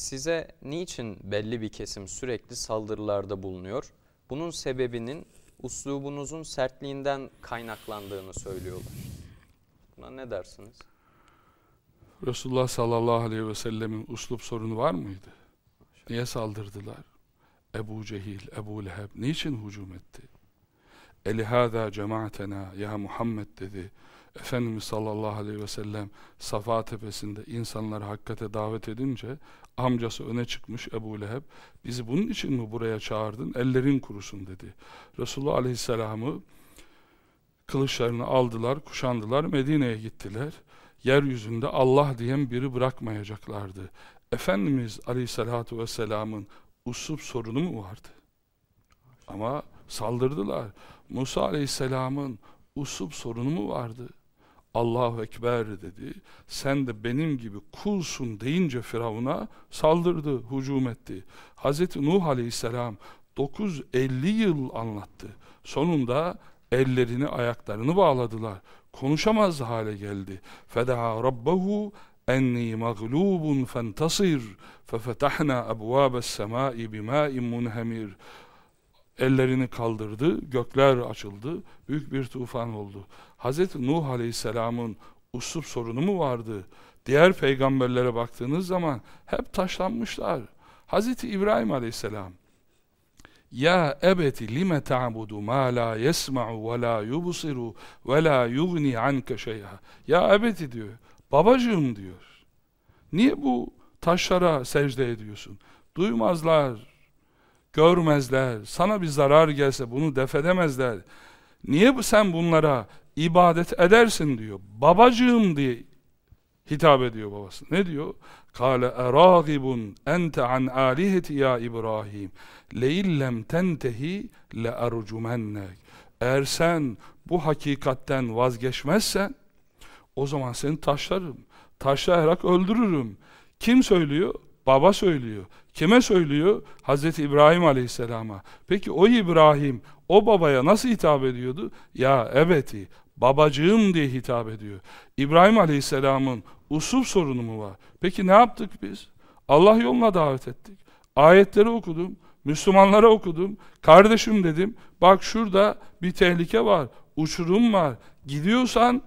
size niçin belli bir kesim sürekli saldırılarda bulunuyor? Bunun sebebinin uslubunuzun sertliğinden kaynaklandığını söylüyorlar. Buna ne dersiniz? Resulullah sallallahu aleyhi ve sellemin uslup sorunu var mıydı? Niye saldırdılar? Ebu Cehil, Ebu Leheb niçin hücum etti? Elihâzâ cemaatena ya Muhammed dedi. Efendimiz sallallahu aleyhi ve sellem Safa tepesinde insanları hakikate davet edince amcası öne çıkmış Ebu Leheb bizi bunun için mi buraya çağırdın ellerin kurusun dedi. Resulullah aleyhisselamı kılıçlarını aldılar kuşandılar Medine'ye gittiler yeryüzünde Allah diyen biri bırakmayacaklardı. Efendimiz Aleyhisselatü Vesselam'ın usup sorunu mu vardı? Ama saldırdılar. Musa Aleyhisselam'ın usup sorunu mu vardı? Allahu Ekber dedi. Sen de benim gibi kulsun deyince Firavun'a saldırdı, hücum etti. Hazreti Nuh Aleyhisselam 950 yıl anlattı. Sonunda ellerini ayaklarını bağladılar. Konuşamaz hale geldi. Fedaa rabbahu enni mağlubun fentasir fefetahna ebvâbes semâi bimâin munhemir ellerini kaldırdı, gökler açıldı, büyük bir tufan oldu. Hz. Nuh Aleyhisselam'ın usup sorunu mu vardı? Diğer peygamberlere baktığınız zaman hep taşlanmışlar. Hz. İbrahim Aleyhisselam ya ebeti lime ta'budu ma la yesma'u ve la yubsiru ve la yugni anke şeyha. Ya ebeti diyor. Babacığım diyor. Niye bu taşlara secde ediyorsun? Duymazlar, görmezler. Sana bir zarar gelse bunu defedemezler. Niye sen bunlara ibadet edersin diyor. Babacığım diye hitap ediyor babası. Ne diyor? Kale eragibun ente an aliheti ya İbrahim. Leillem tentehi le ercumennek. Eğer sen bu hakikatten vazgeçmezsen o zaman seni taşlarım. Taşlayarak öldürürüm. Kim söylüyor? Baba söylüyor. Kime söylüyor? Hazreti İbrahim Aleyhisselam'a. Peki o İbrahim o babaya nasıl hitap ediyordu? Ya ebeti, babacığım diye hitap ediyor. İbrahim Aleyhisselam'ın usul sorunu mu var? Peki ne yaptık biz? Allah yoluna davet ettik. Ayetleri okudum, Müslümanlara okudum. Kardeşim dedim, bak şurada bir tehlike var, uçurum var. Gidiyorsan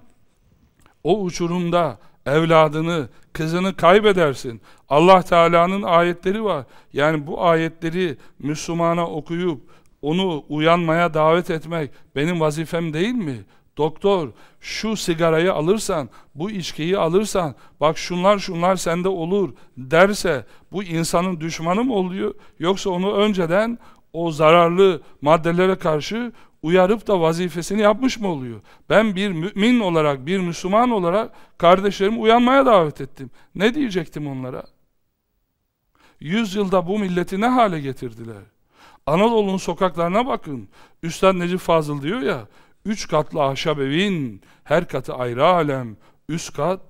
o uçurumda evladını, kızını kaybedersin. Allah Teala'nın ayetleri var. Yani bu ayetleri Müslümana okuyup onu uyanmaya davet etmek benim vazifem değil mi? Doktor şu sigarayı alırsan, bu içkiyi alırsan, bak şunlar şunlar sende olur derse bu insanın düşmanı mı oluyor? Yoksa onu önceden o zararlı maddelere karşı uyarıp da vazifesini yapmış mı oluyor? Ben bir mümin olarak, bir Müslüman olarak kardeşlerimi uyanmaya davet ettim. Ne diyecektim onlara? Yüz yılda bu milleti ne hale getirdiler? Anadolu'nun sokaklarına bakın. Üstad Necip Fazıl diyor ya, üç katlı ahşap evin, her katı ayrı alem, üst kat,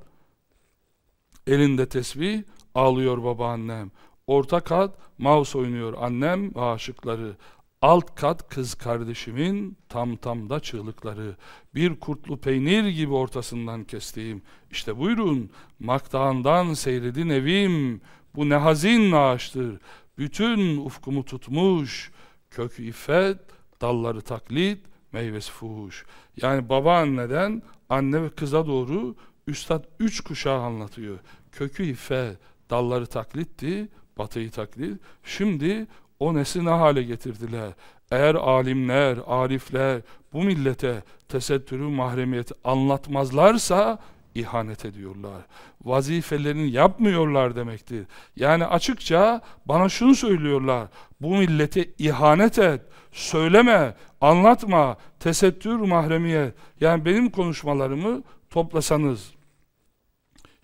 elinde tesbih, ağlıyor babaannem. Orta kat, mouse oynuyor annem ve aşıkları. Alt kat kız kardeşimin tam tamda çığlıkları. Bir kurtlu peynir gibi ortasından kestiğim. İşte buyurun, maktağından seyredin evim. Bu ne hazin ağaçtır. Bütün ufkumu tutmuş. Kökü iffet, dalları taklit, meyvesi fuhuş. Yani babaanneden anne ve kıza doğru Üstad üç kuşağı anlatıyor. Kökü iffet, dalları taklitti, batıyı taklit. Şimdi o nesli ne hale getirdiler? Eğer alimler, arifler bu millete tesettürü, mahremiyeti anlatmazlarsa ihanet ediyorlar. Vazifelerini yapmıyorlar demektir. Yani açıkça bana şunu söylüyorlar. Bu millete ihanet et, söyleme, anlatma, tesettür, mahremiyet. Yani benim konuşmalarımı toplasanız,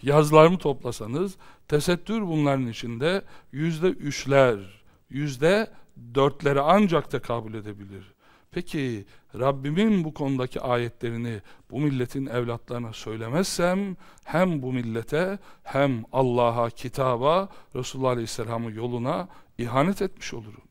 yazılarımı toplasanız, tesettür bunların içinde yüzde üçler, yüzde dörtleri ancak da kabul edebilir. Peki Rabbimin bu konudaki ayetlerini bu milletin evlatlarına söylemezsem hem bu millete hem Allah'a, kitaba, Resulullah Aleyhisselam'ın yoluna ihanet etmiş olurum.